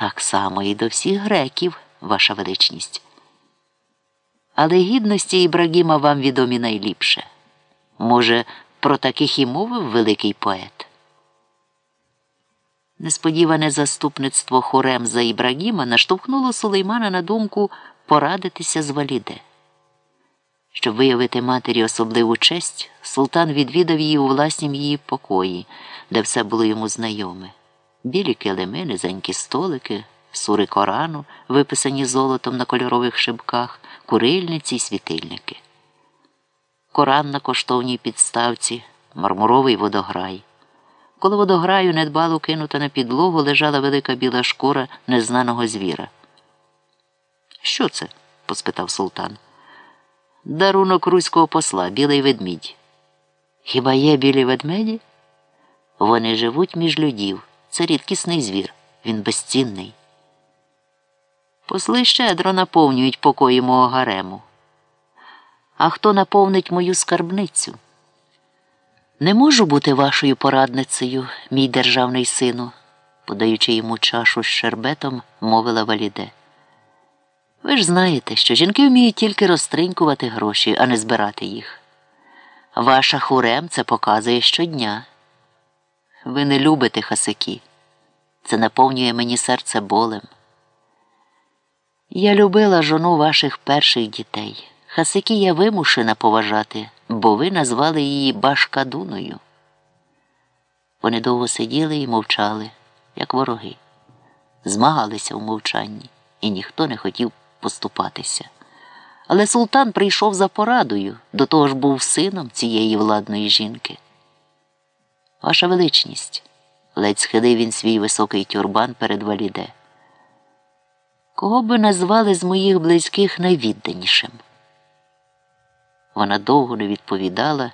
Так само і до всіх греків, ваша величність. Але гідності Ібрагіма вам відомі найліпше. Може, про таких і мовив великий поет? Несподіване заступництво хорем за Ібрагіма наштовхнуло Сулеймана на думку порадитися з Валіде. Щоб виявити матері особливу честь, султан відвідав її у власнім її покої, де все було йому знайоме. Білі килими, низенькі столики, сури Корану, виписані золотом на кольорових шибках, курильниці й світильники. Коран на коштовній підставці, мармуровий водограй. Коло водограю недбало кинута на підлогу лежала велика біла шкура незнаного звіра. Що це? поспитав султан. Дарунок руського посла, білий ведмідь. Хіба є білі ведмеді? Вони живуть між людів. Це рідкісний звір, він безцінний. Посли щедро наповнюють покої мого гарему. А хто наповнить мою скарбницю? Не можу бути вашою порадницею, мій державний сину, подаючи йому чашу з шербетом, мовила валіде. Ви ж знаєте, що жінки вміють тільки розтринькувати гроші, а не збирати їх. Ваша хурем це показує щодня. Ви не любите хасики. Це наповнює мені серце болем. Я любила жону ваших перших дітей. Хасики я вимушена поважати, бо ви назвали її Башкадуною. Вони довго сиділи і мовчали, як вороги, змагалися в мовчанні, і ніхто не хотів поступатися. Але султан прийшов за порадою, до того ж був сином цієї владної жінки. Ваша величність, ледь схилив він свій високий тюрбан перед валіде. Кого би назвали з моїх близьких найвідданішим? Вона довго не відповідала,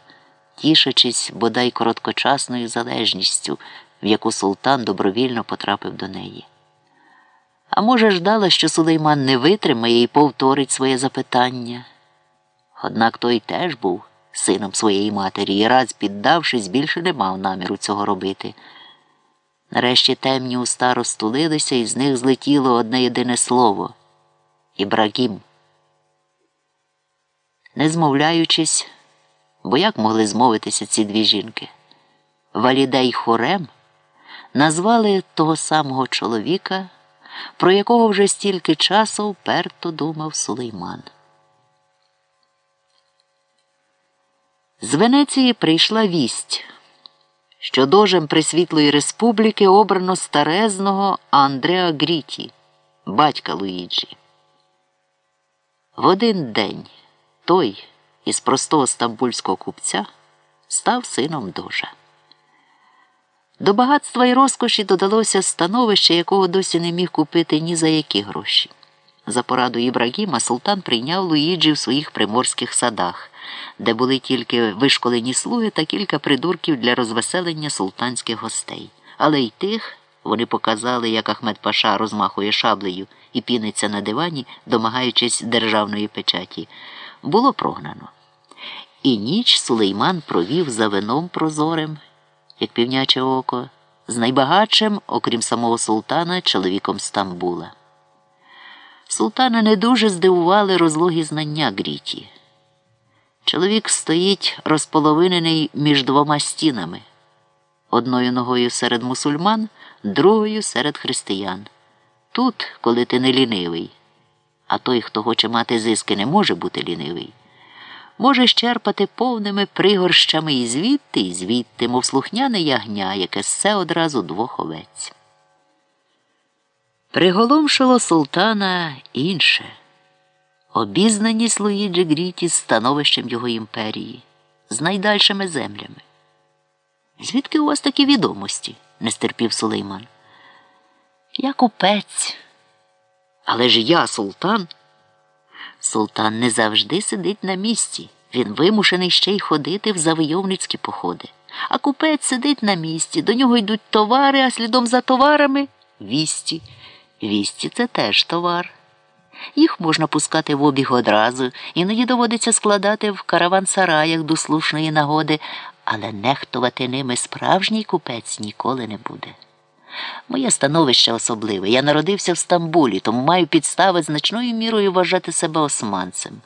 тішачись бодай короткочасною залежністю, в яку султан добровільно потрапив до неї. А може, ждала, що Сулейман не витримає і повторить своє запитання. Однак той теж був сином своєї матері і раз, піддавшись, більше не мав наміру цього робити. Нарешті темні уста розтулилися, і з них злетіло одне єдине слово Ібрагім. Не змовляючись, бо як могли змовитися ці дві жінки? Валіда й Хорем назвали того самого чоловіка, про якого вже стільки часу вперто думав Сулейман. З Венеції прийшла вість, що дожем Пресвітлої Республіки обрано старезного Андреа Гріті, батька Луїджі. В один день той із простого стамбульського купця став сином дожа. До багатства і розкоші додалося становище, якого досі не міг купити ні за які гроші. За пораду Ібрагіма султан прийняв Луїджі в своїх приморських садах, де були тільки вишколені слуги та кілька придурків для розвеселення султанських гостей. Але й тих вони показали, як Ахмед Паша розмахує шаблею і піниться на дивані, домагаючись державної печаті, було прогнано. І ніч Сулейман провів за вином прозорим, як півняче око, з найбагатшим, окрім самого султана, чоловіком Стамбула. Султана не дуже здивували розлогі знання Гріті. Чоловік стоїть розполовинений між двома стінами, одною ногою серед мусульман, другою серед християн. Тут, коли ти не лінивий, а той, хто хоче мати зиски, не може бути лінивий, може щерпати повними пригорщами і звідти, і звідти, мов слухняне ягня, яке ссе одразу двох овець. Приголомшило султана інше обізнаність Луїджі Гріті з становищем його імперії, з найдальшими землями. Звідки у вас такі відомості? не стерпів Сулейман. Я купець. Але ж я султан. Султан не завжди сидить на місці. Він вимушений ще й ходити в завойовницькі походи. А купець сидить на місці, до нього йдуть товари, а слідом за товарами вісті. Вісті це теж товар. Їх можна пускати в обіг одразу, іноді доводиться складати в караван-сараях до слушної нагоди, але нехтувати ними справжній купець ніколи не буде. Моє становище особливе. Я народився в Стамбулі, тому маю підстави значною мірою вважати себе османцем.